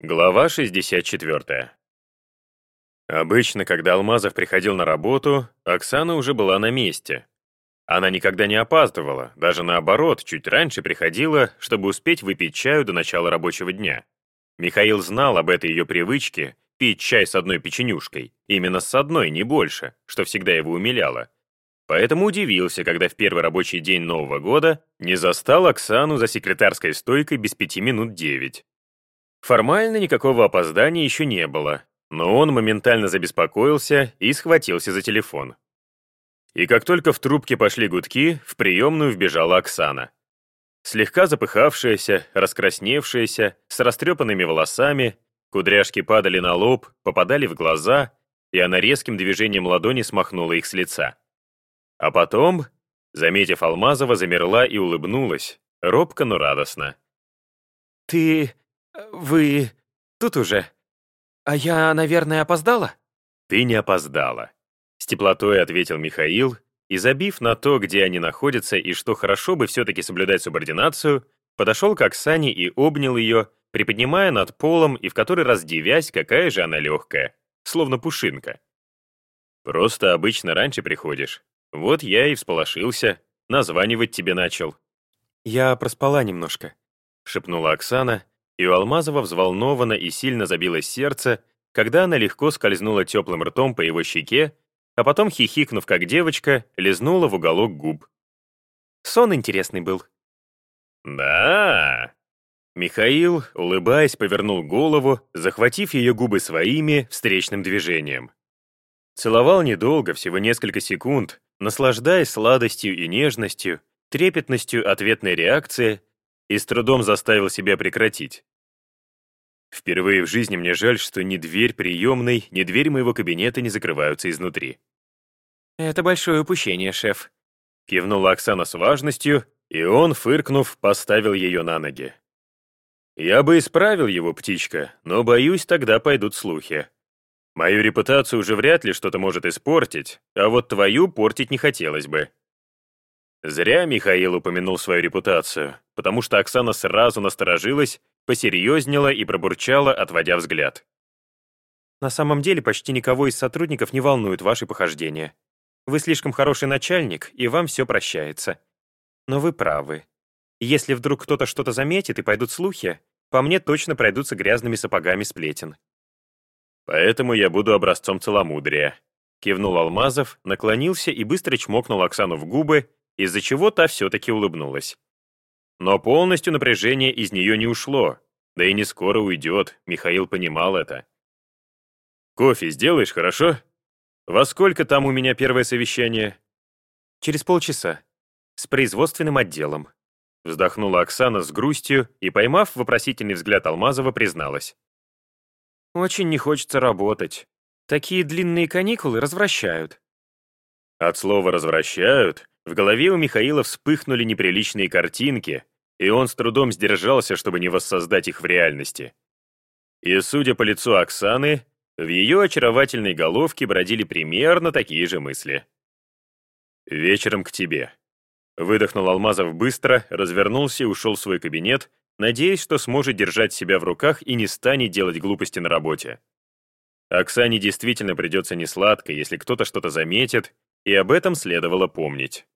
Глава 64. Обычно, когда Алмазов приходил на работу, Оксана уже была на месте. Она никогда не опаздывала, даже наоборот, чуть раньше приходила, чтобы успеть выпить чаю до начала рабочего дня. Михаил знал об этой ее привычке пить чай с одной печенюшкой, именно с одной, не больше, что всегда его умиляло. Поэтому удивился, когда в первый рабочий день Нового года не застал Оксану за секретарской стойкой без пяти минут девять. Формально никакого опоздания еще не было, но он моментально забеспокоился и схватился за телефон. И как только в трубке пошли гудки, в приемную вбежала Оксана. Слегка запыхавшаяся, раскрасневшаяся, с растрепанными волосами, кудряшки падали на лоб, попадали в глаза, и она резким движением ладони смахнула их с лица. А потом, заметив Алмазова, замерла и улыбнулась, робко, но радостно. «Ты... «Вы тут уже? А я, наверное, опоздала?» «Ты не опоздала», — с теплотой ответил Михаил, и, забив на то, где они находятся и что хорошо бы все-таки соблюдать субординацию, подошел к Оксане и обнял ее, приподнимая над полом и в который раз дивясь, какая же она легкая, словно пушинка. «Просто обычно раньше приходишь. Вот я и всполошился, названивать тебе начал». «Я проспала немножко», — шепнула Оксана, и у Алмазова взволнованно и сильно забилось сердце, когда она легко скользнула теплым ртом по его щеке, а потом, хихикнув как девочка, лизнула в уголок губ. Сон интересный был. «Да!» Михаил, улыбаясь, повернул голову, захватив ее губы своими встречным движением. Целовал недолго, всего несколько секунд, наслаждаясь сладостью и нежностью, трепетностью ответной реакции и с трудом заставил себя прекратить. Впервые в жизни мне жаль, что ни дверь приемной, ни дверь моего кабинета не закрываются изнутри. «Это большое упущение, шеф», — кивнула Оксана с важностью, и он, фыркнув, поставил ее на ноги. «Я бы исправил его, птичка, но, боюсь, тогда пойдут слухи. Мою репутацию уже вряд ли что-то может испортить, а вот твою портить не хотелось бы. Зря Михаил упомянул свою репутацию, потому что Оксана сразу насторожилась, посерьезнела и пробурчала, отводя взгляд. «На самом деле почти никого из сотрудников не волнуют ваши похождения. Вы слишком хороший начальник, и вам все прощается. Но вы правы. Если вдруг кто-то что-то заметит и пойдут слухи, по мне точно пройдутся грязными сапогами сплетен». «Поэтому я буду образцом целомудрия», — кивнул Алмазов, наклонился и быстро чмокнул Оксану в губы, из-за чего та все-таки улыбнулась. Но полностью напряжение из нее не ушло, да и не скоро уйдет, Михаил понимал это. «Кофе сделаешь, хорошо? Во сколько там у меня первое совещание?» «Через полчаса. С производственным отделом», вздохнула Оксана с грустью и, поймав вопросительный взгляд Алмазова, призналась. «Очень не хочется работать. Такие длинные каникулы развращают». От слова «развращают» В голове у Михаила вспыхнули неприличные картинки, и он с трудом сдержался, чтобы не воссоздать их в реальности. И, судя по лицу Оксаны, в ее очаровательной головке бродили примерно такие же мысли. «Вечером к тебе». Выдохнул Алмазов быстро, развернулся и ушел в свой кабинет, надеясь, что сможет держать себя в руках и не станет делать глупости на работе. Оксане действительно придется несладко, если кто-то что-то заметит, и об этом следовало помнить.